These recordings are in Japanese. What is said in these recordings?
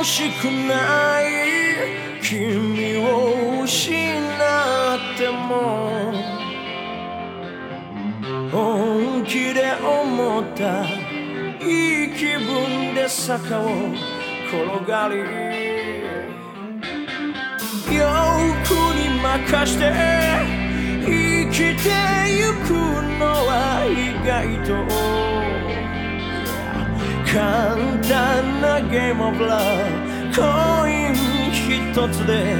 惜しくない君を失っても本気で思ったいい気分で坂を転がり欲に任して生きてゆくのは意外と簡単。なゲームオブラブコイン一つで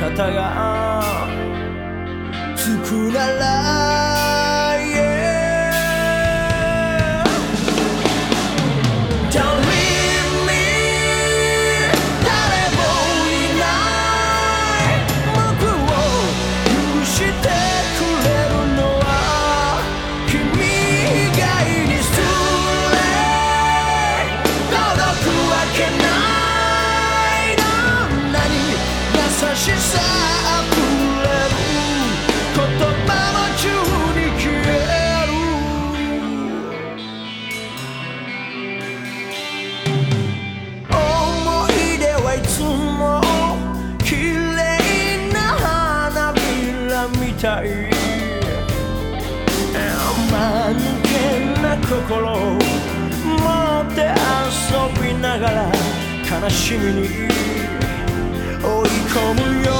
肩がつくならたい。間抜けな心を持って遊びながら悲しみに追い込むよ。